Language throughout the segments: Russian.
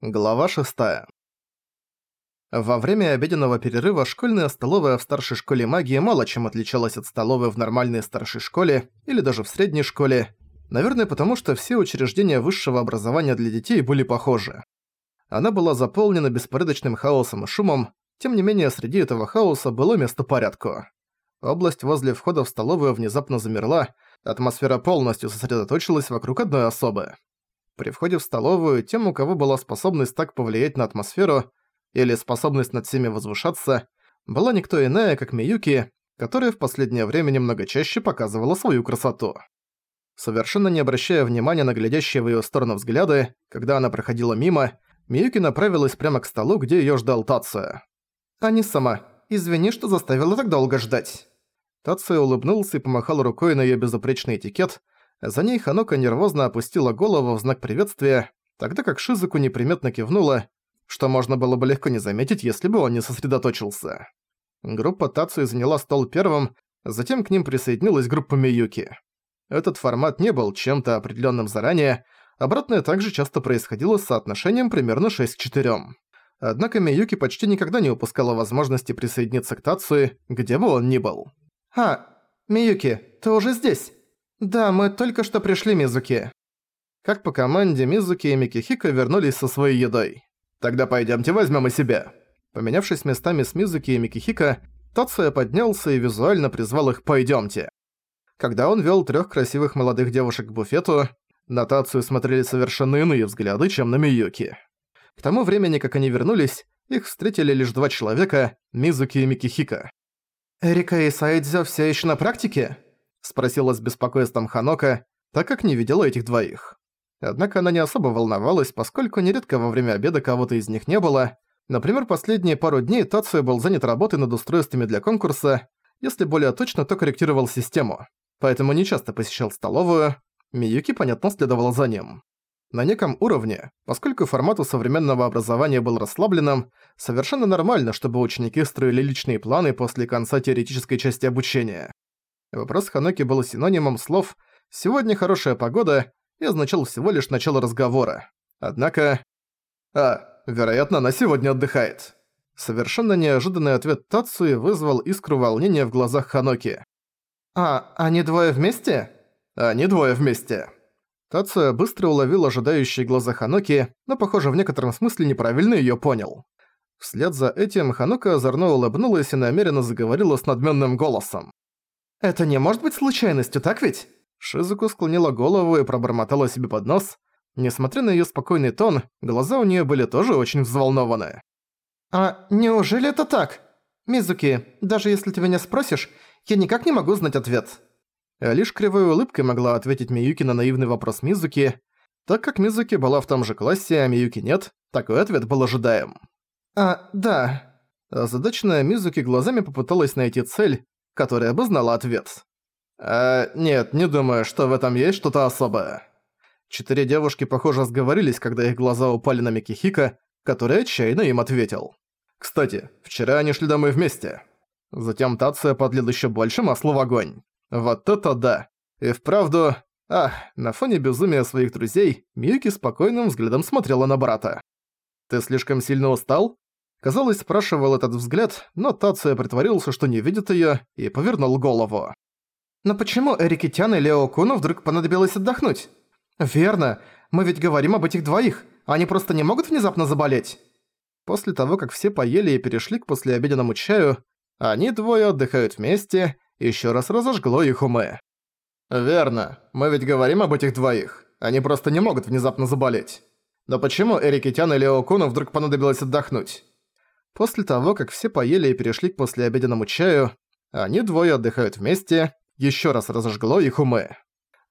Глава 6. Во время обеденного перерыва школьная столовая в старшей школе магии мало чем отличалась от столовой в нормальной старшей школе или даже в средней школе, наверное потому, что все учреждения высшего образования для детей были похожи. Она была заполнена беспорядочным хаосом и шумом, тем не менее среди этого хаоса было место порядку. Область возле входа в столовую внезапно замерла, атмосфера полностью сосредоточилась вокруг одной особы. При входе в столовую тем, у кого была способность так повлиять на атмосферу или способность над всеми возвышаться, была никто иная, как Миюки, которая в последнее время немного чаще показывала свою красоту. Совершенно не обращая внимания на глядящие в её сторону взгляды, когда она проходила мимо, Миюки направилась прямо к столу, где её ждал Тация. «Ани сама, извини, что заставила так долго ждать». Тация улыбнулся и помахал рукой на её безупречный этикет, за ней Ханока нервозно опустила голову в знак приветствия, тогда как Шизуку неприметно кивнула, что можно было бы легко не заметить, если бы он не сосредоточился. Группа Тацуи заняла стол первым, затем к ним присоединилась группа Миюки. Этот формат не был чем-то определенным заранее, обратное также часто происходило с соотношением примерно 6 к 4. Однако Миюки почти никогда не упускала возможности присоединиться к Тацуи, где бы он ни был. «А, Миюки, ты уже здесь?» «Да, мы только что пришли, Мизуки». Как по команде, Мизуки и Микихико вернулись со своей едой. «Тогда пойдёмте возьмем и себя». Поменявшись местами с Мизуки и Микихико, Тацуя поднялся и визуально призвал их «пойдёмте». Когда он вёл трёх красивых молодых девушек к буфету, на Тацию смотрели совершенно иные взгляды, чем на Миюки. К тому времени, как они вернулись, их встретили лишь два человека – Мизуки и Микихико. «Эрика и Сайдзё всё ещё на практике?» Спросила с беспокойством Ханока, так как не видела этих двоих. Однако она не особо волновалась, поскольку нередко во время обеда кого-то из них не было. Например, последние пару дней Тацуя был занят работой над устройствами для конкурса, если более точно, то корректировал систему. Поэтому не часто посещал столовую. Миюки, понятно, следовала за ним. На неком уровне, поскольку формат у современного образования был расслабленным, совершенно нормально, чтобы ученики строили личные планы после конца теоретической части обучения. Вопрос Ханоки был синонимом слов «сегодня хорошая погода» и означал всего лишь начало разговора. Однако... «А, вероятно, она сегодня отдыхает». Совершенно неожиданный ответ Тацуи вызвал искру волнения в глазах Ханоки. «А, они двое вместе?» «Они двое вместе». Тацуя быстро уловил ожидающие глаза Ханоки, но, похоже, в некотором смысле неправильно её понял. Вслед за этим Ханока озорно улыбнулась и намеренно заговорила с надменным голосом. «Это не может быть случайностью, так ведь?» Шизуку склонила голову и пробормотала себе под нос. Несмотря на её спокойный тон, глаза у неё были тоже очень взволнованы. «А неужели это так? Мизуки, даже если ты меня спросишь, я никак не могу знать ответ». А лишь кривой улыбкой могла ответить Миюки на наивный вопрос Мизуки. Так как Мизуки была в том же классе, а Миюки нет, такой ответ был ожидаем. «А, да». Озадаченная Мизуки глазами попыталась найти цель, которая бы знала ответ. «А, нет, не думаю, что в этом есть что-то особое». Четыре девушки, похоже, сговорились, когда их глаза упали на Микихика, который отчаянно им ответил. «Кстати, вчера они шли домой вместе». Затем Тация подлил еще больше масла в огонь. Вот это да. И вправду... А, на фоне безумия своих друзей, Миюки спокойным взглядом смотрела на брата. «Ты слишком сильно устал?» Казалось, спрашивал этот взгляд, но Тация притворился, что не видит её, и повернул голову. «Но почему Эрикитян и Лео Куну вдруг понадобилось отдохнуть?» «Верно, мы ведь говорим об этих двоих, они просто не могут внезапно заболеть?» После того, как все поели и перешли к послеобеденному чаю, они двое отдыхают вместе, ещё раз разожгло их умы. «Верно, мы ведь говорим об этих двоих, они просто не могут внезапно заболеть. Но почему Эрикитян и Лео Куну вдруг понадобилось отдохнуть?» После того, как все поели и перешли к послеобеденному чаю, они двое отдыхают вместе, еще раз разожгло их умы.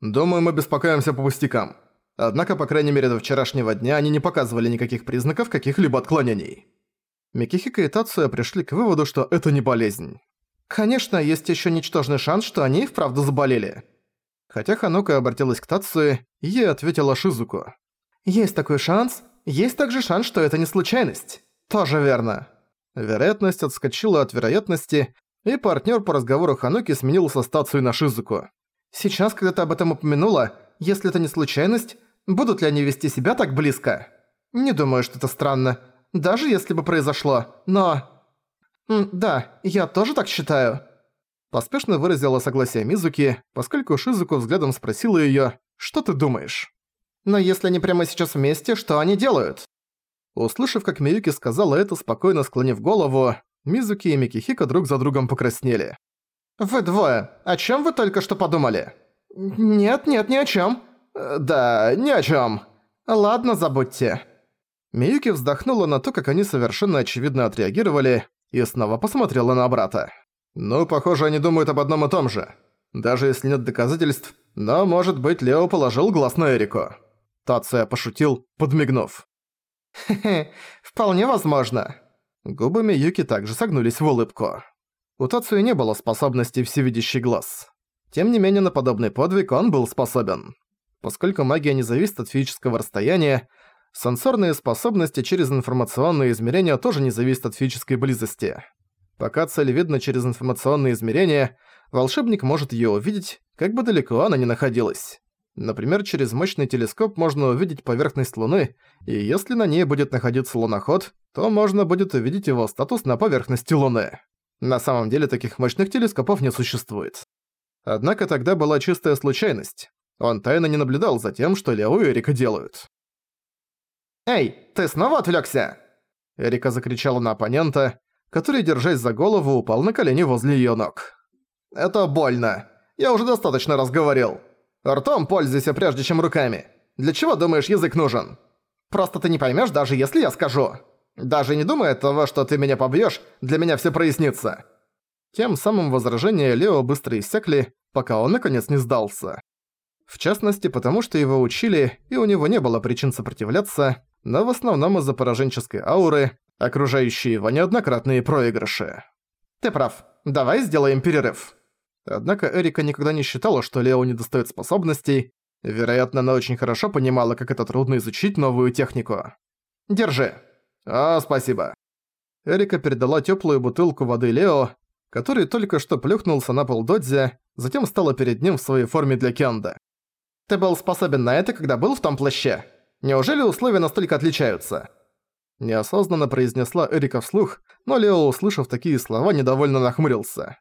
Думаю, мы беспокоимся по пустякам. Однако, по крайней мере, до вчерашнего дня они не показывали никаких признаков каких-либо отклонений. Микихика и Тацуя пришли к выводу, что это не болезнь. Конечно, есть еще ничтожный шанс, что они вправду заболели. Хотя Ханука обратилась к Тацуе, ей ответила Шизуку. Есть такой шанс, есть также шанс, что это не случайность. Тоже верно. Вероятность отскочила от вероятности, и партнер по разговору Хануки сменился стацию на Шизуку. «Сейчас, когда ты об этом упомянула, если это не случайность, будут ли они вести себя так близко?» Не думаю, что это странно. Даже если бы произошло. Но... Да, я тоже так считаю. Поспешно выразила согласие Мизуки, поскольку Шизуку взглядом спросила её, «Что ты думаешь?» «Но если они прямо сейчас вместе, что они делают?» Услышав, как Миюки сказала это, спокойно склонив голову, Мизуки и Микихика друг за другом покраснели. «Вы двое, о чем вы только что подумали?» «Нет, нет, ни о чем. «Да, ни о чем. Ладно, забудьте». Миюки вздохнула на то, как они совершенно очевидно отреагировали, и снова посмотрела на брата. «Ну, похоже, они думают об одном и том же. Даже если нет доказательств, но, может быть, Лео положил глаз на Эрику». Тация пошутил, подмигнув. «Хе-хе, вполне возможно». Губы Миюки также согнулись в улыбку. У Тацуя не было способности всевидящий глаз. Тем не менее, на подобный подвиг он был способен. Поскольку магия не зависит от физического расстояния, сенсорные способности через информационные измерения тоже не зависят от физической близости. Пока цель видна через информационные измерения, волшебник может её увидеть, как бы далеко она ни находилась. Например, через мощный телескоп можно увидеть поверхность Луны, и если на ней будет находиться луноход, то можно будет увидеть его статус на поверхности Луны. На самом деле таких мощных телескопов не существует. Однако тогда была чистая случайность. Он тайно не наблюдал за тем, что Лео и Эрика делают. «Эй, ты снова отвлёкся?» Эрика закричала на оппонента, который, держась за голову, упал на колени возле её ног. «Это больно. Я уже достаточно раз говорил. Ртом пользуйся, прежде чем руками. Для чего, думаешь, язык нужен? Просто ты не поймёшь, даже если я скажу. Даже не думая того, что ты меня побьёшь, для меня всё прояснится». Тем самым возражения Лео быстро иссякли, пока он наконец не сдался. В частности, потому что его учили, и у него не было причин сопротивляться, но в основном из-за пораженческой ауры, окружающей его неоднократные проигрыши. «Ты прав. Давай сделаем перерыв». Однако Эрика никогда не считала, что Лео не достает способностей. Вероятно, она очень хорошо понимала, как это трудно изучить новую технику. «Держи». «О, спасибо». Эрика передала теплую бутылку воды Лео, который только что плюхнулся на пол Додзи, затем стала перед ним в своей форме для Кенда. Ты был способен на это, когда был в том плаще? Неужели условия настолько отличаются?» Неосознанно произнесла Эрика вслух, но Лео, услышав такие слова, недовольно нахмурился.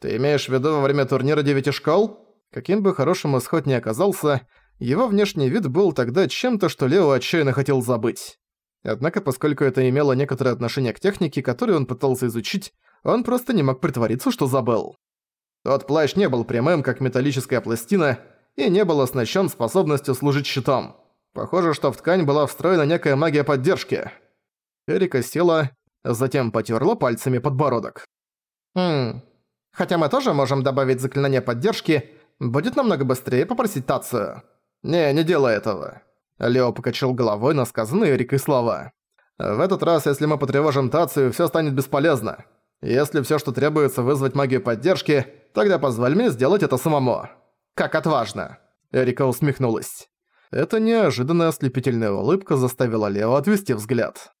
«Ты имеешь в виду во время турнира девяти школ?» Каким бы хорошим исход ни оказался, его внешний вид был тогда чем-то, что Лео отчаянно хотел забыть. Однако, поскольку это имело некоторое отношение к технике, которую он пытался изучить, он просто не мог притвориться, что забыл. Тот плащ не был прямым, как металлическая пластина, и не был оснащен способностью служить щитом. Похоже, что в ткань была встроена некая магия поддержки. Эрика села, затем потерла пальцами подбородок. «Хм... Хотя мы тоже можем добавить заклинание поддержки, будет намного быстрее попросить Тацию». «Не, не делай этого». Лео покачал головой на сказанные Эрикой слова. «В этот раз, если мы потревожим Тацию, всё станет бесполезно. Если всё, что требуется вызвать магию поддержки, тогда позволь мне сделать это самому». «Как отважно!» Эрика усмехнулась. Эта неожиданная ослепительная улыбка заставила Лео отвести взгляд.